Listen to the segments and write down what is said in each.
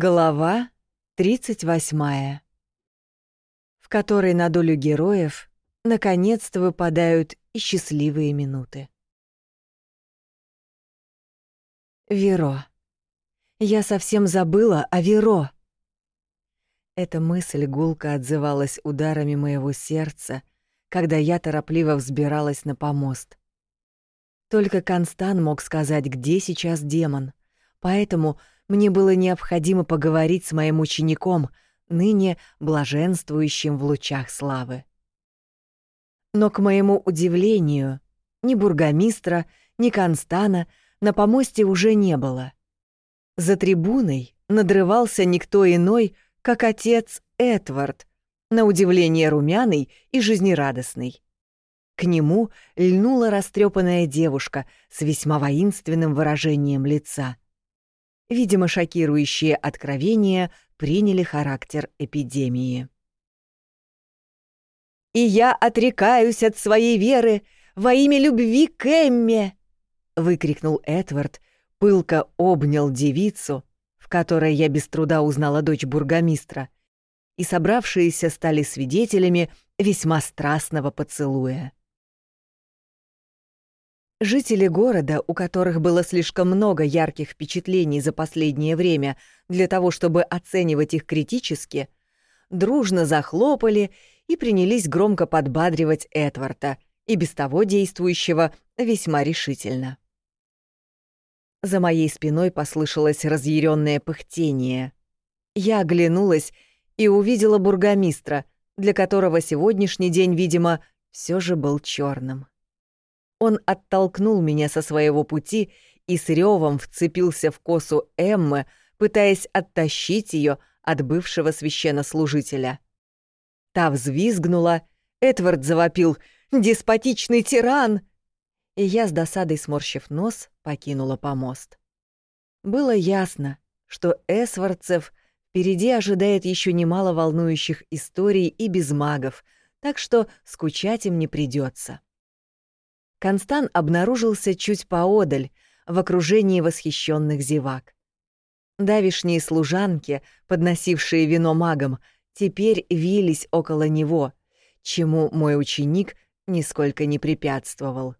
Глава 38, в которой на долю героев наконец-то выпадают и счастливые минуты. Веро. Я совсем забыла о Веро. Эта мысль гулко отзывалась ударами моего сердца, когда я торопливо взбиралась на помост. Только Констан мог сказать, где сейчас демон, поэтому мне было необходимо поговорить с моим учеником, ныне блаженствующим в лучах славы. Но, к моему удивлению, ни бургомистра, ни Констана на помосте уже не было. За трибуной надрывался никто иной, как отец Эдвард, на удивление румяный и жизнерадостный. К нему льнула растрепанная девушка с весьма воинственным выражением лица — Видимо, шокирующие откровения приняли характер эпидемии. «И я отрекаюсь от своей веры во имя любви к Эмме!» — выкрикнул Эдвард, пылко обнял девицу, в которой я без труда узнала дочь бургомистра, и собравшиеся стали свидетелями весьма страстного поцелуя. Жители города, у которых было слишком много ярких впечатлений за последнее время для того, чтобы оценивать их критически, дружно захлопали и принялись громко подбадривать Эдварда, и без того действующего весьма решительно. За моей спиной послышалось разъяренное пыхтение. Я оглянулась и увидела бургомистра, для которого сегодняшний день, видимо, все же был черным. Он оттолкнул меня со своего пути и с ревом вцепился в косу Эммы, пытаясь оттащить ее от бывшего священнослужителя. Та взвизгнула, Эдвард завопил «Деспотичный тиран!» И я с досадой сморщив нос покинула помост. Было ясно, что эсвардцев впереди ожидает еще немало волнующих историй и без магов, так что скучать им не придется. Констан обнаружился чуть поодаль, в окружении восхищенных зевак. Давишние служанки, подносившие вино магам, теперь вились около него, чему мой ученик нисколько не препятствовал.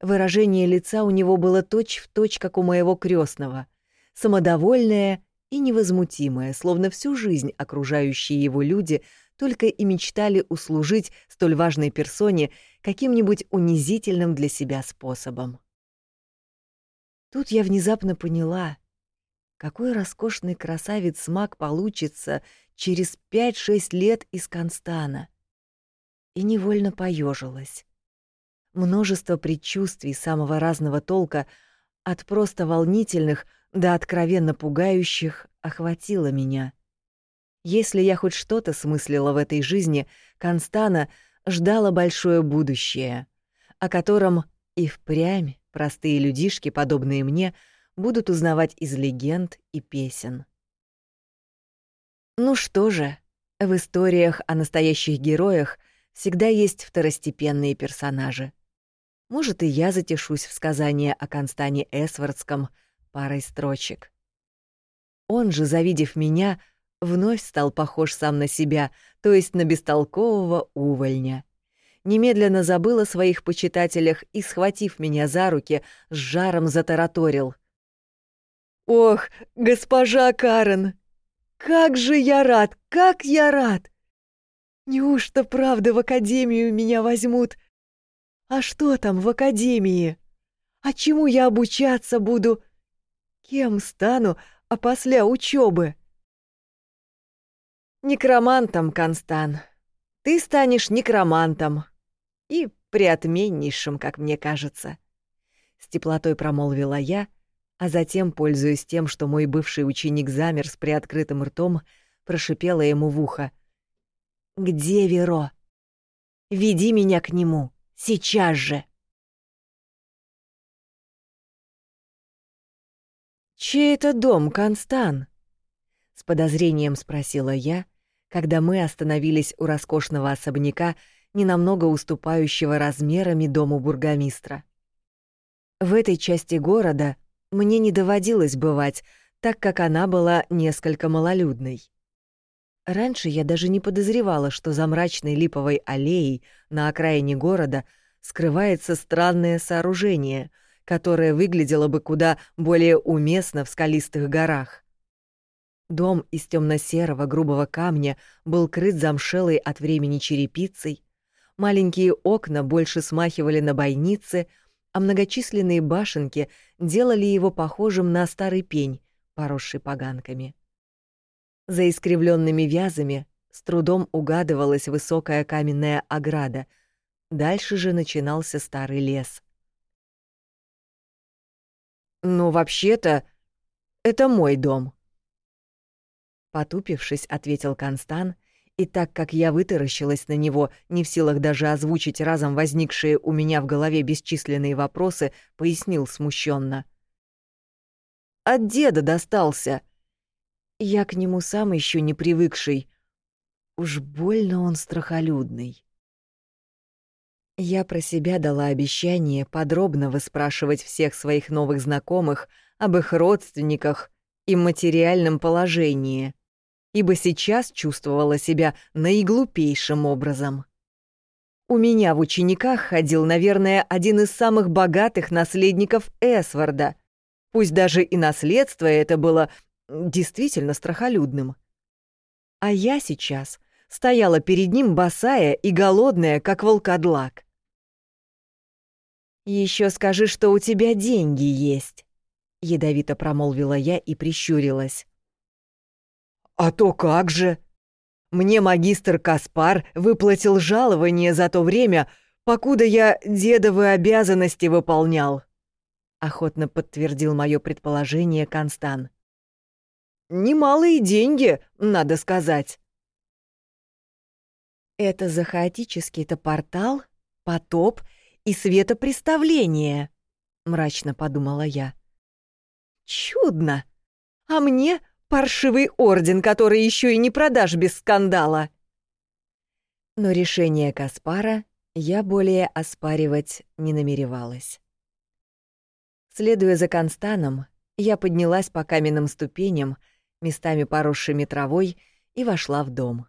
Выражение лица у него было точь-в-точь, точь, как у моего крестного, самодовольное и невозмутимое, словно всю жизнь окружающие его люди только и мечтали услужить столь важной персоне каким-нибудь унизительным для себя способом. Тут я внезапно поняла, какой роскошный красавец маг получится через 5-6 лет из Констана. И невольно поежилась. Множество предчувствий самого разного толка, от просто волнительных до откровенно пугающих, охватило меня. Если я хоть что-то смыслила в этой жизни, Констана ждало большое будущее, о котором и впрямь простые людишки, подобные мне, будут узнавать из легенд и песен. Ну что же, в историях о настоящих героях всегда есть второстепенные персонажи. Может, и я затешусь в сказание о Констане Эсвардском парой строчек. Он же, завидев меня, — вновь стал похож сам на себя, то есть на бестолкового увольня. Немедленно забыл о своих почитателях и, схватив меня за руки, с жаром затараторил. «Ох, госпожа Карен, как же я рад, как я рад! Неужто правда в академию меня возьмут? А что там в академии? А чему я обучаться буду? Кем стану, а после учебы? Некромантом, Констан. Ты станешь некромантом. И приотменнейшим, как мне кажется. С теплотой промолвила я, а затем, пользуясь тем, что мой бывший ученик замер с приоткрытым ртом, прошипела ему в ухо. «Где Веро? Веди меня к нему, сейчас же!» «Чей это дом, Констан?» — с подозрением спросила я, когда мы остановились у роскошного особняка, ненамного уступающего размерами дому бургомистра. В этой части города мне не доводилось бывать, так как она была несколько малолюдной. Раньше я даже не подозревала, что за мрачной липовой аллеей на окраине города скрывается странное сооружение, которое выглядело бы куда более уместно в скалистых горах. Дом из темно-серого грубого камня был крыт замшелой от времени черепицей, маленькие окна больше смахивали на бойницы, а многочисленные башенки делали его похожим на старый пень, поросший поганками. За искривленными вязами с трудом угадывалась высокая каменная ограда, дальше же начинался старый лес. «Ну, вообще-то, это мой дом», Потупившись, ответил Констан, и так как я вытаращилась на него, не в силах даже озвучить разом возникшие у меня в голове бесчисленные вопросы, пояснил смущенно: «От деда достался. Я к нему сам еще не привыкший. Уж больно он страхолюдный». Я про себя дала обещание подробно выспрашивать всех своих новых знакомых об их родственниках и материальном положении ибо сейчас чувствовала себя наиглупейшим образом. У меня в учениках ходил, наверное, один из самых богатых наследников Эсварда, пусть даже и наследство это было действительно страхолюдным. А я сейчас стояла перед ним босая и голодная, как волкодлак. Еще скажи, что у тебя деньги есть», — ядовито промолвила я и прищурилась. «А то как же! Мне магистр Каспар выплатил жалование за то время, покуда я дедовы обязанности выполнял», — охотно подтвердил мое предположение Констан. «Немалые деньги, надо сказать». «Это за хаотический-то портал, потоп и светопреставление», — мрачно подумала я. «Чудно! А мне Паршивый орден, который еще и не продашь без скандала. Но решение Каспара я более оспаривать не намеревалась. Следуя за Констаном, я поднялась по каменным ступеням, местами поросшими травой, и вошла в дом.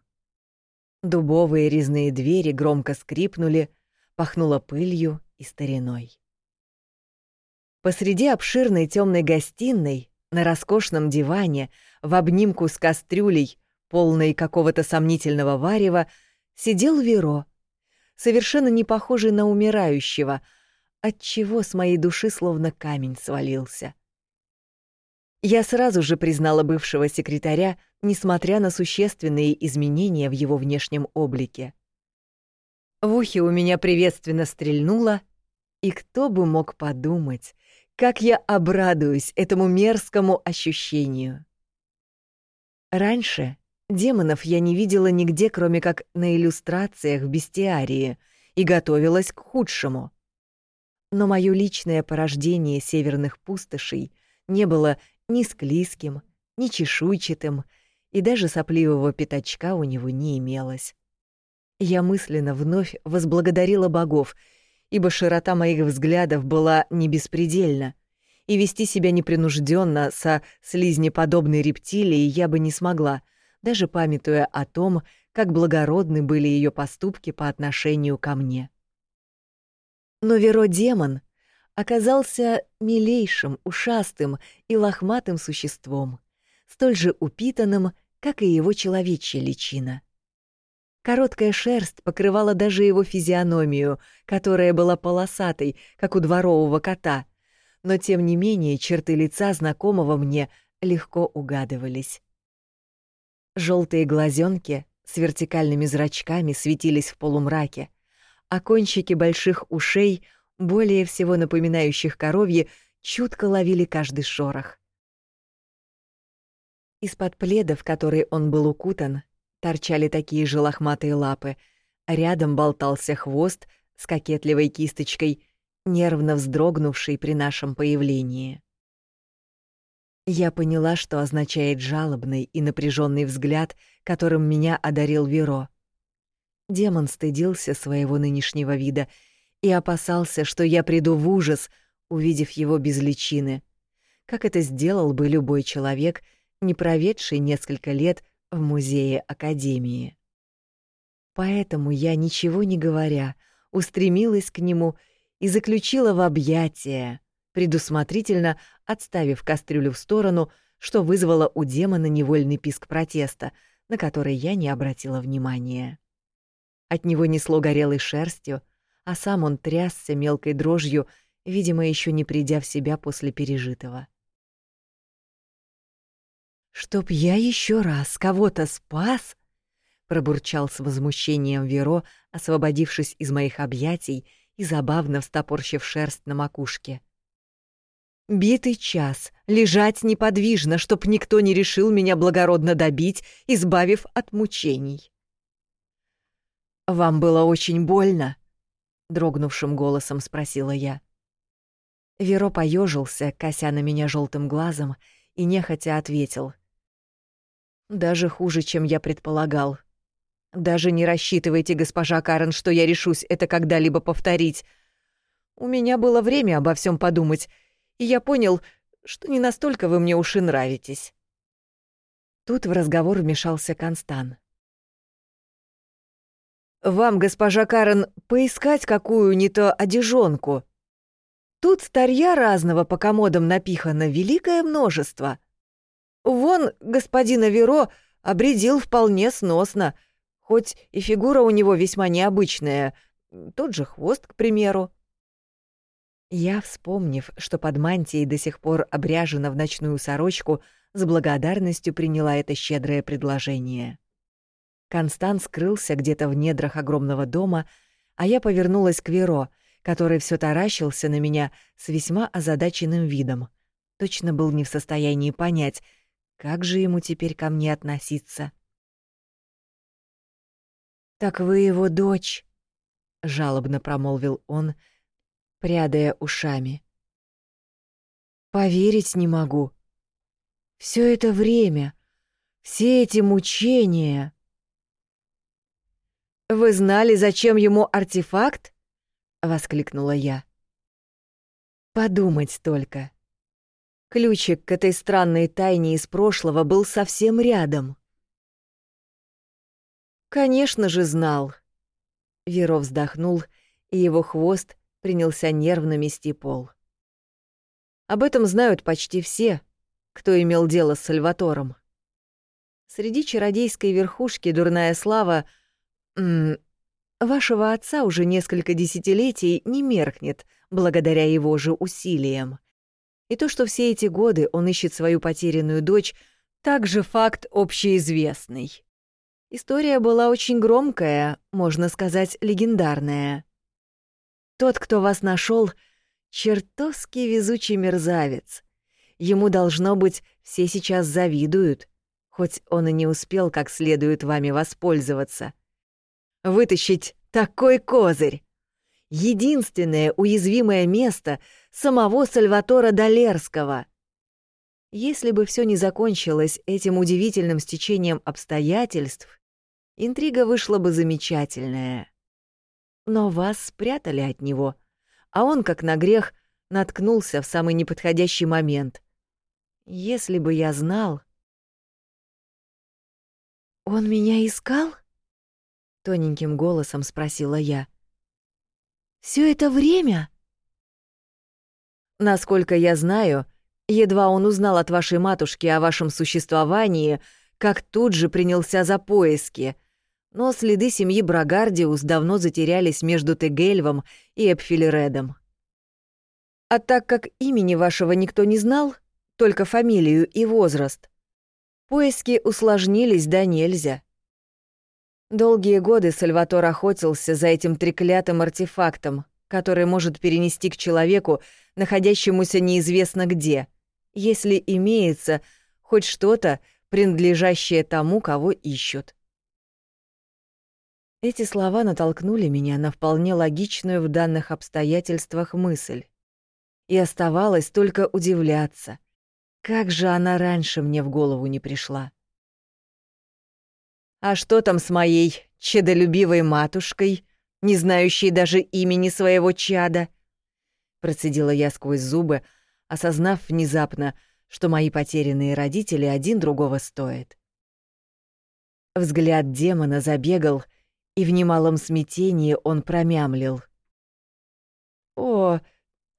Дубовые резные двери громко скрипнули, пахнуло пылью и стариной. Посреди обширной темной гостиной на роскошном диване, в обнимку с кастрюлей, полной какого-то сомнительного варева, сидел Веро, совершенно не похожий на умирающего, отчего с моей души словно камень свалился. Я сразу же признала бывшего секретаря, несмотря на существенные изменения в его внешнем облике. В ухе у меня приветственно стрельнуло, и кто бы мог подумать, как я обрадуюсь этому мерзкому ощущению. Раньше демонов я не видела нигде, кроме как на иллюстрациях в бестиарии, и готовилась к худшему. Но мое личное порождение северных пустошей не было ни склизким, ни чешуйчатым, и даже сопливого пятачка у него не имелось. Я мысленно вновь возблагодарила богов — ибо широта моих взглядов была не беспредельна, и вести себя непринужденно со слизнеподобной рептилией я бы не смогла, даже памятуя о том, как благородны были ее поступки по отношению ко мне. Но Веро-демон оказался милейшим, ушастым и лохматым существом, столь же упитанным, как и его человечья личина. Короткая шерсть покрывала даже его физиономию, которая была полосатой, как у дворового кота, но тем не менее черты лица знакомого мне легко угадывались. Желтые глазенки с вертикальными зрачками светились в полумраке, а кончики больших ушей, более всего напоминающих коровьи, чутко ловили каждый шорох. Из-под пледа, в который он был укутан, торчали такие же лохматые лапы, рядом болтался хвост с кокетливой кисточкой, нервно вздрогнувший при нашем появлении. Я поняла, что означает жалобный и напряженный взгляд, которым меня одарил Веро. Демон стыдился своего нынешнего вида и опасался, что я приду в ужас, увидев его без личины, как это сделал бы любой человек, не проведший несколько лет в музее Академии. Поэтому я, ничего не говоря, устремилась к нему и заключила в объятия, предусмотрительно отставив кастрюлю в сторону, что вызвало у демона невольный писк протеста, на который я не обратила внимания. От него несло горелой шерстью, а сам он трясся мелкой дрожью, видимо, еще не придя в себя после пережитого. «Чтоб я еще раз кого-то спас!» — пробурчал с возмущением Веро, освободившись из моих объятий и забавно встопорщив шерсть на макушке. «Битый час, лежать неподвижно, чтоб никто не решил меня благородно добить, избавив от мучений». «Вам было очень больно?» — дрогнувшим голосом спросила я. Веро поежился, кося на меня желтым глазом, и нехотя ответил. «Даже хуже, чем я предполагал. Даже не рассчитывайте, госпожа Карен, что я решусь это когда-либо повторить. У меня было время обо всем подумать, и я понял, что не настолько вы мне уж и нравитесь». Тут в разговор вмешался Констан. Вам, госпожа Карен, поискать какую-нибудь одежонку. Тут старья разного по комодам напихано великое множество. Вон господина Веро обредил вполне сносно, хоть и фигура у него весьма необычная, тот же хвост, к примеру. Я, вспомнив, что под мантией до сих пор обряжена в ночную сорочку, с благодарностью приняла это щедрое предложение. Констант скрылся где-то в недрах огромного дома, а я повернулась к Веро, который все таращился на меня с весьма озадаченным видом. Точно был не в состоянии понять, как же ему теперь ко мне относиться. «Так вы его дочь», — жалобно промолвил он, прядая ушами. «Поверить не могу. Все это время, все эти мучения...» «Вы знали, зачем ему артефакт?» — воскликнула я. «Подумать только. Ключик к этой странной тайне из прошлого был совсем рядом». «Конечно же знал». Веро вздохнул, и его хвост принялся нервно мести пол. Об этом знают почти все, кто имел дело с Сальватором. Среди чародейской верхушки дурная слава — вашего отца уже несколько десятилетий не меркнет благодаря его же усилиям. И то, что все эти годы он ищет свою потерянную дочь, также факт общеизвестный. История была очень громкая, можно сказать, легендарная. Тот, кто вас нашел, чертовски везучий мерзавец. Ему, должно быть, все сейчас завидуют, хоть он и не успел как следует вами воспользоваться — вытащить такой козырь. Единственное уязвимое место самого Сальватора Долерского. Если бы все не закончилось этим удивительным стечением обстоятельств, интрига вышла бы замечательная. Но вас спрятали от него, а он, как на грех, наткнулся в самый неподходящий момент. Если бы я знал... «Он меня искал?» тоненьким голосом спросила я. Все это время? Насколько я знаю, едва он узнал от вашей матушки о вашем существовании, как тут же принялся за поиски. Но следы семьи Брагардиус давно затерялись между Тегельвом и Эпфилередом. А так как имени вашего никто не знал, только фамилию и возраст, поиски усложнились да нельзя. Долгие годы Сальватор охотился за этим треклятым артефактом, который может перенести к человеку, находящемуся неизвестно где, если имеется хоть что-то, принадлежащее тому, кого ищут. Эти слова натолкнули меня на вполне логичную в данных обстоятельствах мысль. И оставалось только удивляться, как же она раньше мне в голову не пришла. А что там с моей чадолюбивой матушкой, не знающей даже имени своего чада? Процедила я сквозь зубы, осознав внезапно, что мои потерянные родители один другого стоят. Взгляд демона забегал, и в немалом смятении он промямлил. «О,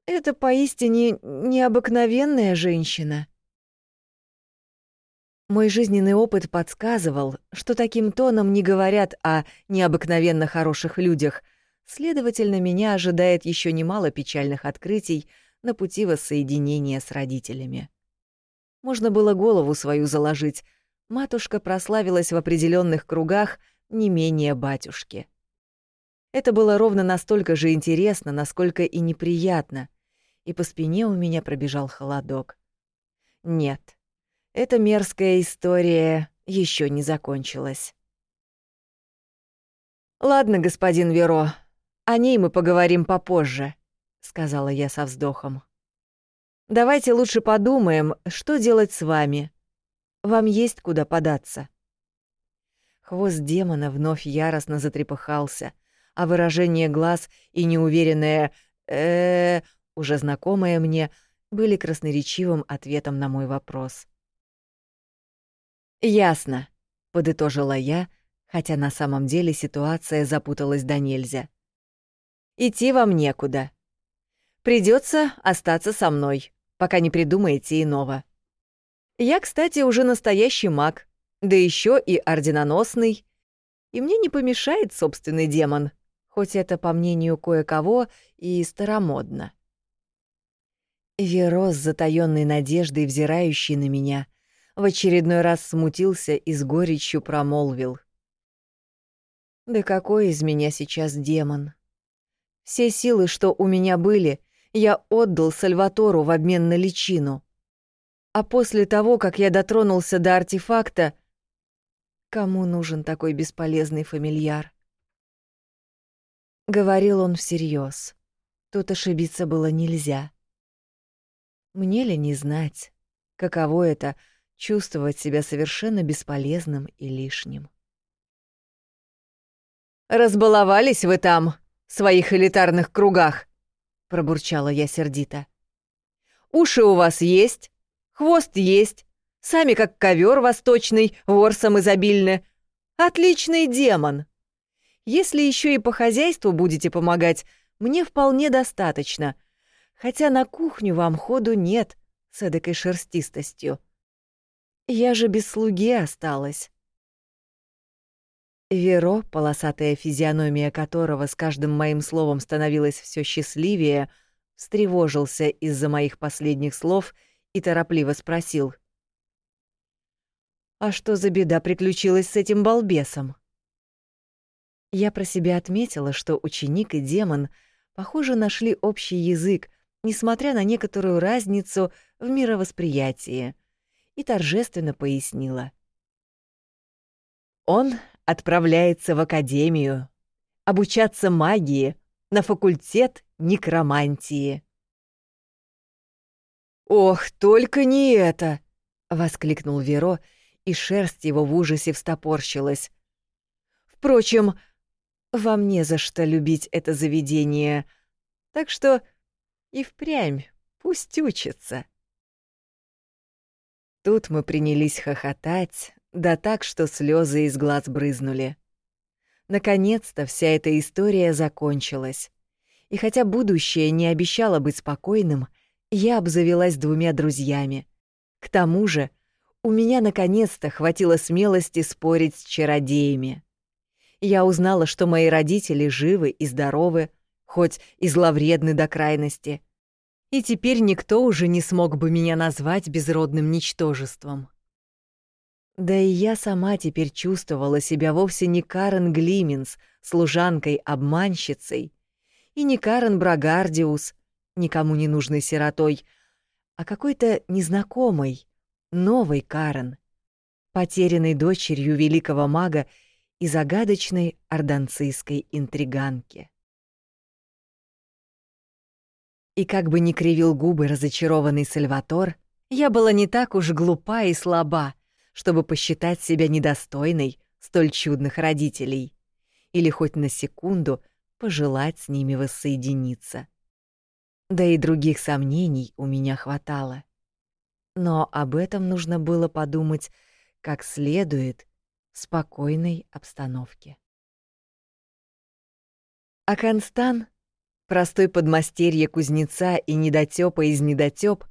это поистине необыкновенная женщина». Мой жизненный опыт подсказывал, что таким тоном не говорят о необыкновенно хороших людях, следовательно, меня ожидает еще немало печальных открытий на пути воссоединения с родителями. Можно было голову свою заложить. Матушка прославилась в определенных кругах не менее батюшки. Это было ровно настолько же интересно, насколько и неприятно, и по спине у меня пробежал холодок. Нет, эта мерзкая история еще не закончилась. «Ладно, господин Веро, о ней мы поговорим попозже», — сказала я со вздохом. «Давайте лучше подумаем, что делать с вами. Вам есть куда податься». Хвост демона вновь яростно затрепыхался, а выражение глаз и неуверенное э, -э уже знакомое мне, были красноречивым ответом на мой вопрос. «Ясно», — подытожила я, хотя на самом деле ситуация запуталась до нельзя. «Идти вам некуда. Придется остаться со мной, пока не придумаете иного. Я, кстати, уже настоящий маг, да еще и орденоносный, и мне не помешает собственный демон, хоть это, по мнению кое-кого, и старомодно». Веро с затаённой надеждой, взирающий на меня — в очередной раз смутился и с горечью промолвил. «Да какой из меня сейчас демон? Все силы, что у меня были, я отдал Сальватору в обмен на личину. А после того, как я дотронулся до артефакта, кому нужен такой бесполезный фамильяр?» Говорил он всерьез. Тут ошибиться было нельзя. Мне ли не знать, каково это — чувствовать себя совершенно бесполезным и лишним. «Разбаловались вы там, в своих элитарных кругах!» — пробурчала я сердито. «Уши у вас есть, хвост есть, сами как ковер восточный, ворсом изобильны. Отличный демон! Если еще и по хозяйству будете помогать, мне вполне достаточно, хотя на кухню вам ходу нет с эдакой шерстистостью. Я же без слуги осталась. Веро, полосатая физиономия которого с каждым моим словом становилась все счастливее, встревожился из-за моих последних слов и торопливо спросил. «А что за беда приключилась с этим балбесом?» Я про себя отметила, что ученик и демон, похоже, нашли общий язык, несмотря на некоторую разницу в мировосприятии — и торжественно пояснила. «Он отправляется в академию, обучаться магии на факультет некромантии». «Ох, только не это!» — воскликнул Веро, и шерсть его в ужасе встопорщилась. «Впрочем, вам не за что любить это заведение, так что и впрямь пусть учится». Тут мы принялись хохотать, да так, что слезы из глаз брызнули. Наконец-то вся эта история закончилась. И хотя будущее не обещало быть спокойным, я обзавелась двумя друзьями. К тому же, у меня наконец-то хватило смелости спорить с чародеями. Я узнала, что мои родители живы и здоровы, хоть и зловредны до крайности, и теперь никто уже не смог бы меня назвать безродным ничтожеством. Да и я сама теперь чувствовала себя вовсе не Карен Глименс, служанкой-обманщицей, и не Карен Брагардиус, никому не нужной сиротой, а какой-то незнакомой, новой Карен, потерянной дочерью великого мага и загадочной орданцийской интриганки. И как бы ни кривил губы разочарованный Сальватор, я была не так уж глупа и слаба, чтобы посчитать себя недостойной столь чудных родителей или хоть на секунду пожелать с ними воссоединиться. Да и других сомнений у меня хватало. Но об этом нужно было подумать как следует в спокойной обстановке. А Констан, простой подмастерье кузнеца и недотёпа из недотёп,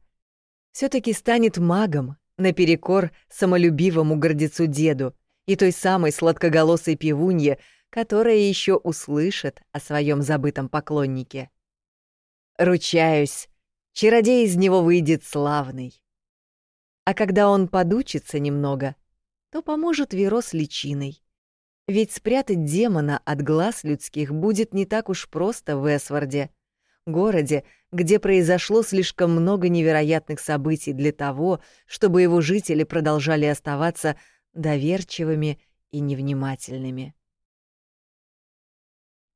все таки станет магом наперекор самолюбивому гордецу деду и той самой сладкоголосой певунье, которая еще услышит о своем забытом поклоннике. Ручаюсь, чародей из него выйдет славный. А когда он подучится немного, то поможет Веро с личиной. Ведь спрятать демона от глаз людских будет не так уж просто в Эсварде, городе, где произошло слишком много невероятных событий для того, чтобы его жители продолжали оставаться доверчивыми и невнимательными.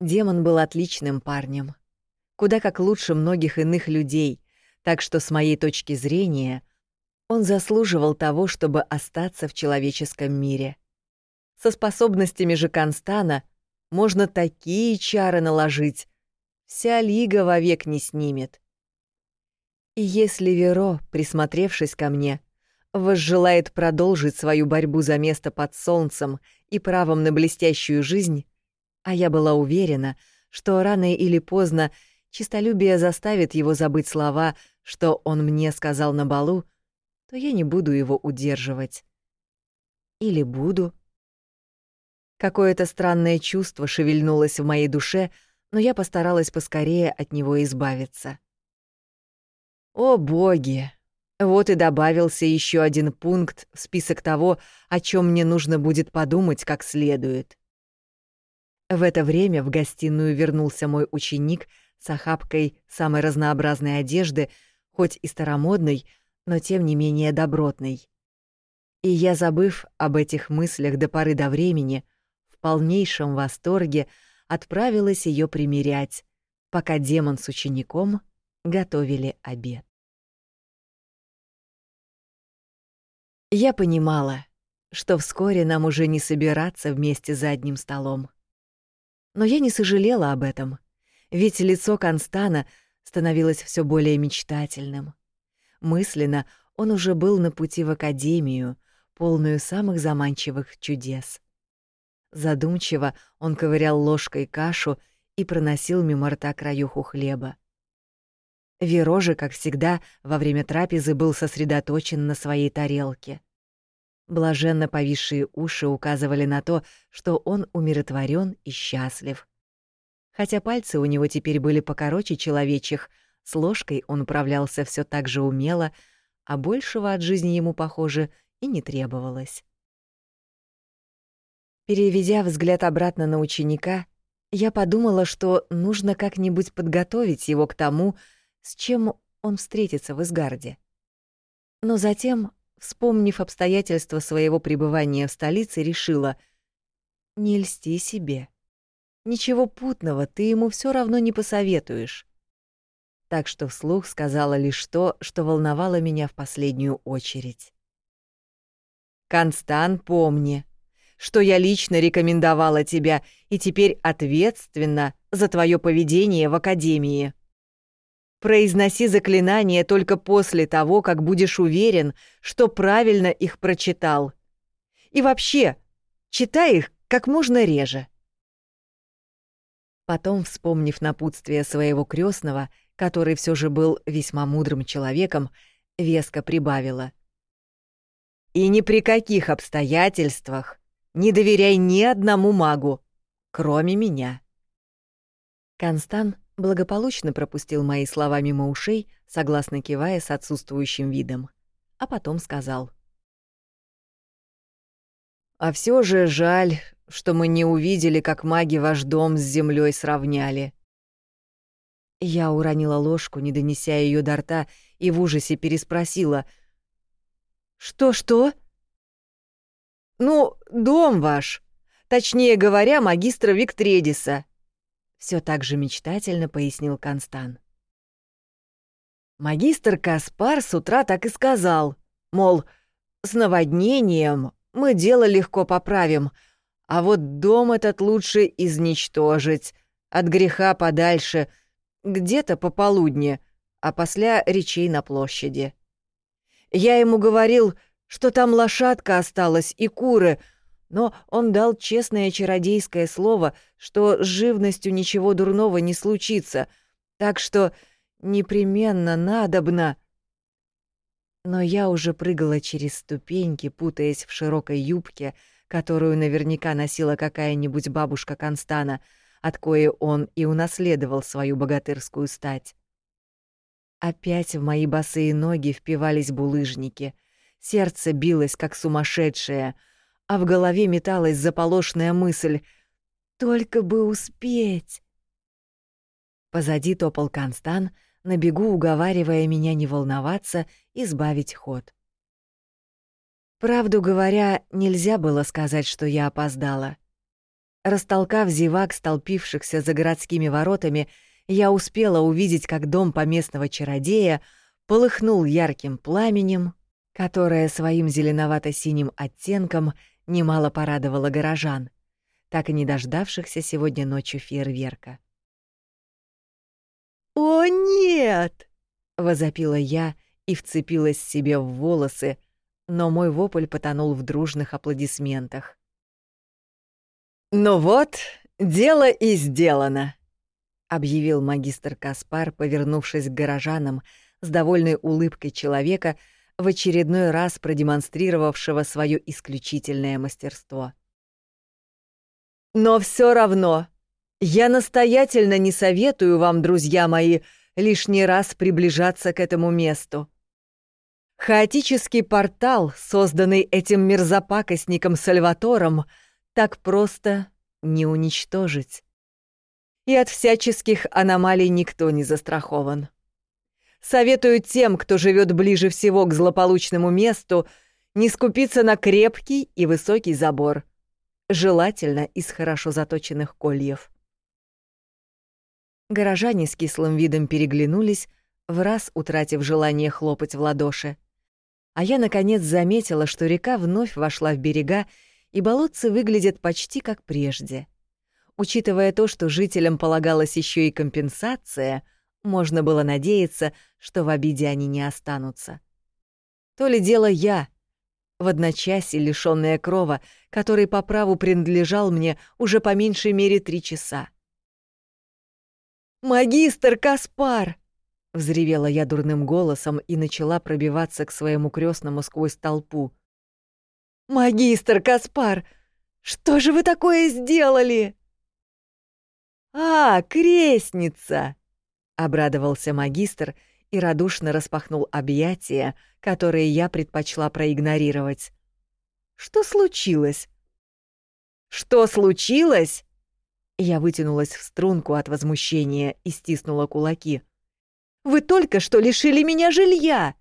Демон был отличным парнем, куда как лучше многих иных людей, так что с моей точки зрения он заслуживал того, чтобы остаться в человеческом мире. Со способностями же Констана можно такие чары наложить, вся лига вовек не снимет. И если Веро, присмотревшись ко мне, возжелает продолжить свою борьбу за место под солнцем и правом на блестящую жизнь, а я была уверена, что рано или поздно чистолюбие заставит его забыть слова, что он мне сказал на балу, то я не буду его удерживать. Или буду. Какое-то странное чувство шевельнулось в моей душе, но я постаралась поскорее от него избавиться. О боги! Вот и добавился еще один пункт в список того, о чем мне нужно будет подумать как следует. В это время в гостиную вернулся мой ученик с охапкой самой разнообразной одежды, хоть и старомодной, но тем не менее добротный. И я, забыв об этих мыслях до поры до времени, в полнейшем восторге отправилась ее примерять, пока демон с учеником готовили обед. Я понимала, что вскоре нам уже не собираться вместе за одним столом. Но я не сожалела об этом, ведь лицо Констана становилось все более мечтательным. Мысленно он уже был на пути в академию, полную самых заманчивых чудес. Задумчиво он ковырял ложкой кашу и проносил мимо рта краюху хлеба. Веро же, как всегда, во время трапезы был сосредоточен на своей тарелке. Блаженно повисшие уши указывали на то, что он умиротворен и счастлив. Хотя пальцы у него теперь были покороче человечьих, с ложкой он управлялся все так же умело, а большего от жизни ему, похоже, и не требовалось. Переведя взгляд обратно на ученика, я подумала, что нужно как-нибудь подготовить его к тому, с чем он встретится в Изгарде. Но затем, вспомнив обстоятельства своего пребывания в столице, решила — не льсти себе. Ничего путного ты ему все равно не посоветуешь так что вслух сказала лишь то, что волновало меня в последнюю очередь. «Констан, помни, что я лично рекомендовала тебя и теперь ответственна за твое поведение в Академии. Произноси заклинания только после того, как будешь уверен, что правильно их прочитал. И вообще, читай их как можно реже». Потом, вспомнив напутствие своего крестного, который все же был весьма мудрым человеком, веско прибавила. «И ни при каких обстоятельствах не доверяй ни одному магу, кроме меня». Констан благополучно пропустил мои слова мимо ушей, согласно кивая с отсутствующим видом, а потом сказал. «А все же жаль, что мы не увидели, как маги ваш дом с землей сравняли. Я уронила ложку, не донеся ее до рта, и в ужасе переспросила. «Что-что?» «Ну, дом ваш. Точнее говоря, магистра Виктредиса», — все так же мечтательно пояснил Констан. Магистр Каспар с утра так и сказал, мол, с наводнением мы дело легко поправим, а вот дом этот лучше изничтожить, от греха подальше — где-то пополудни, а после речей на площади. Я ему говорил, что там лошадка осталась и куры, но он дал честное чародейское слово, что с живностью ничего дурного не случится, так что непременно надобно. Но я уже прыгала через ступеньки, путаясь в широкой юбке, которую наверняка носила какая-нибудь бабушка Констана, от коей он и унаследовал свою богатырскую стать. Опять в мои босые ноги впивались булыжники. Сердце билось, как сумасшедшее, а в голове металась заполошная мысль «Только бы успеть!» Позади топал Констан, на бегу уговаривая меня не волноваться и сбавить ход. Правду говоря, нельзя было сказать, что я опоздала. Растолкав зевак, столпившихся за городскими воротами, я успела увидеть, как дом поместного чародея полыхнул ярким пламенем, которое своим зеленовато-синим оттенком немало порадовало горожан, так и не дождавшихся сегодня ночью фейерверка. «О, нет!» — возопила я и вцепилась себе в волосы, но мой вопль потонул в дружных аплодисментах. «Ну вот, дело и сделано!» объявил магистр Каспар, повернувшись к горожанам с довольной улыбкой человека, в очередной раз продемонстрировавшего свое исключительное мастерство. Но все равно я настоятельно не советую вам, друзья мои, лишний раз приближаться к этому месту. Хаотический портал, созданный этим мерзопакостником Сальватором, так просто не уничтожить и от всяческих аномалий никто не застрахован. Советую тем, кто живет ближе всего к злополучному месту, не скупиться на крепкий и высокий забор, желательно из хорошо заточенных кольев. Горожане с кислым видом переглянулись, в раз утратив желание хлопать в ладоши. А я, наконец, заметила, что река вновь вошла в берега, и болотцы выглядят почти как прежде — Учитывая то, что жителям полагалась еще и компенсация, можно было надеяться, что в обиде они не останутся. То ли дело я, в одночасье лишённая крова, который по праву принадлежал мне уже по меньшей мере три часа. «Магистр Каспар!» — взревела я дурным голосом и начала пробиваться к своему крестному сквозь толпу. «Магистр Каспар! Что же вы такое сделали?» «А, крестница!» — обрадовался магистр и радушно распахнул объятия, которые я предпочла проигнорировать. «Что случилось?» «Что случилось?» Я вытянулась в струнку от возмущения и стиснула кулаки. «Вы только что лишили меня жилья!»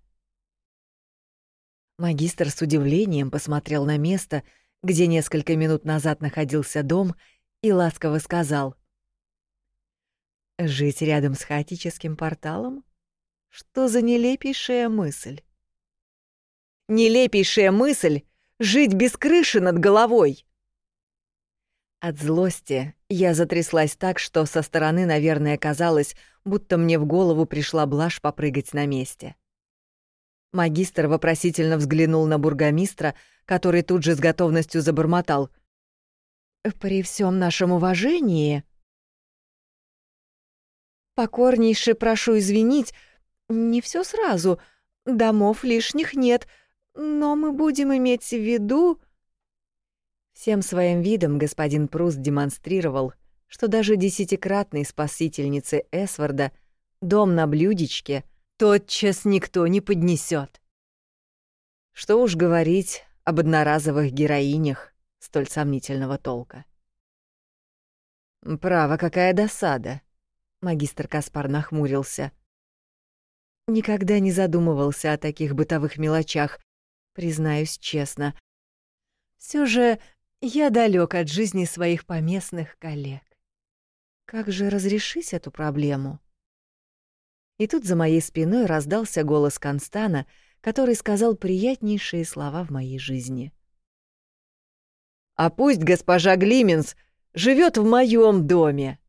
Магистр с удивлением посмотрел на место, где несколько минут назад находился дом, и ласково сказал. Жить рядом с хаотическим порталом? Что за нелепейшая мысль? Нелепейшая мысль — жить без крыши над головой! От злости я затряслась так, что со стороны, наверное, казалось, будто мне в голову пришла блажь попрыгать на месте. Магистр вопросительно взглянул на бургомистра, который тут же с готовностью забормотал. «При всем нашем уважении...» Покорнейше прошу извинить, не все сразу, домов лишних нет, но мы будем иметь в виду...» Всем своим видом господин Пруст демонстрировал, что даже десятикратной спасительнице Эсварда дом на блюдечке тотчас никто не поднесет. Что уж говорить об одноразовых героинях столь сомнительного толка. Право, какая досада. Магистр Каспар нахмурился. Никогда не задумывался о таких бытовых мелочах, признаюсь честно. Все же я далек от жизни своих поместных коллег. Как же разрешить эту проблему? И тут за моей спиной раздался голос Констана, который сказал приятнейшие слова в моей жизни. «А пусть госпожа Глименс живет в моем доме!»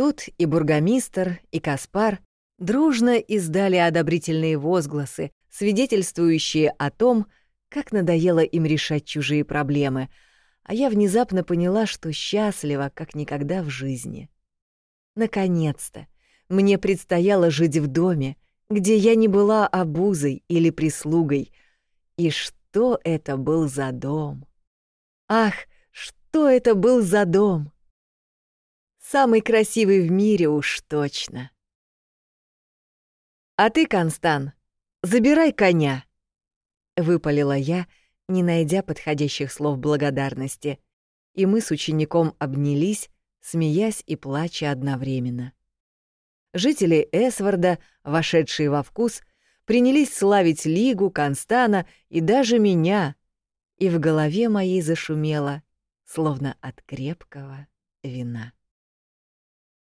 Тут и бургомистр, и Каспар дружно издали одобрительные возгласы, свидетельствующие о том, как надоело им решать чужие проблемы, а я внезапно поняла, что счастлива, как никогда в жизни. Наконец-то мне предстояло жить в доме, где я не была обузой или прислугой. И что это был за дом? Ах, что это был за дом? Самый красивый в мире уж точно. «А ты, Констан, забирай коня!» — выпалила я, не найдя подходящих слов благодарности, и мы с учеником обнялись, смеясь и плача одновременно. Жители Эсварда, вошедшие во вкус, принялись славить Лигу, Констана и даже меня, и в голове моей зашумело, словно от крепкого вина.